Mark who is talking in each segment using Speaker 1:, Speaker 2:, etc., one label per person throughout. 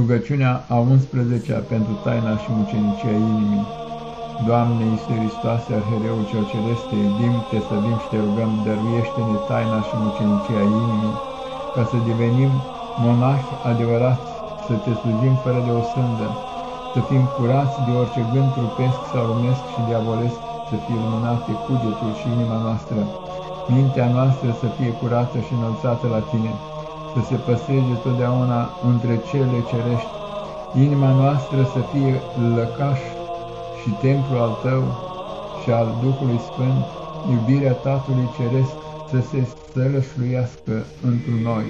Speaker 1: Rugăciunea a 11-a pentru taina și mucenicia inimii. Doamne Iisuse Hristoase, Arhereul cel Ceresc, te iubim, te slăbim și te rugăm, dăruiește-ne taina și mucenicia inimii, ca să devenim monahi adevărați, să te slujim fără de o sândă, să fim curați de orice gând trupesc sau lumesc și diavolesc, să fie luminate cugetul și inima noastră, mintea noastră să fie curată și înălțată la Tine să se păstreze totdeauna între cele cerești, inima noastră să fie lăcaș și templu al Tău și al Duhului Sfânt, iubirea Tatălui Ceresc să se sălășluiască întru noi,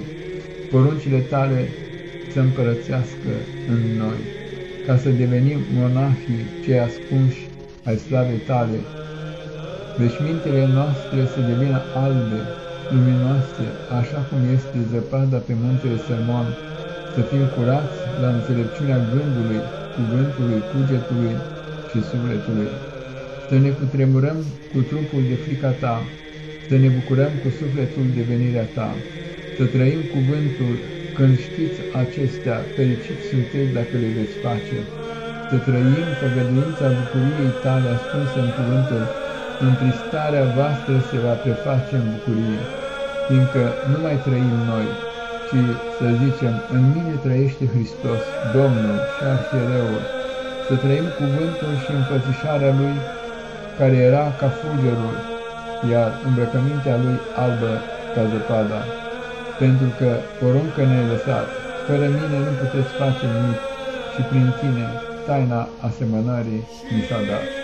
Speaker 1: poruncile Tale să împărățească în noi, ca să devenim monahii cei ascunși ai slavei Tale, veșmintele noastre să devină albe, luminoase, așa cum este zăpada pe muntele Sărmon, să fim curați la înțelepciunea gândului, cuvântului, cugetului și sufletului, să ne cutremurăm cu trupul de frica Ta, să ne bucurăm cu sufletul de venirea Ta, să trăim cuvântul când știți acestea, fericiți sunteți dacă le veți face, să trăim făgăduința bucuriei Tale ascunsă în cuvântul, întristarea voastră se va preface în bucurie fiindcă nu mai trăim noi, ci să zicem, în mine trăiește Hristos, Domnul și Arhiereul, să trăim cuvântul și împățișarea Lui, care era ca fulgerul, iar îmbrăcămintea Lui albă ca zăpada, pentru că poruncă ne-ai lăsat, fără mine nu puteți face nimic și prin tine taina asemănării mi s-a dat.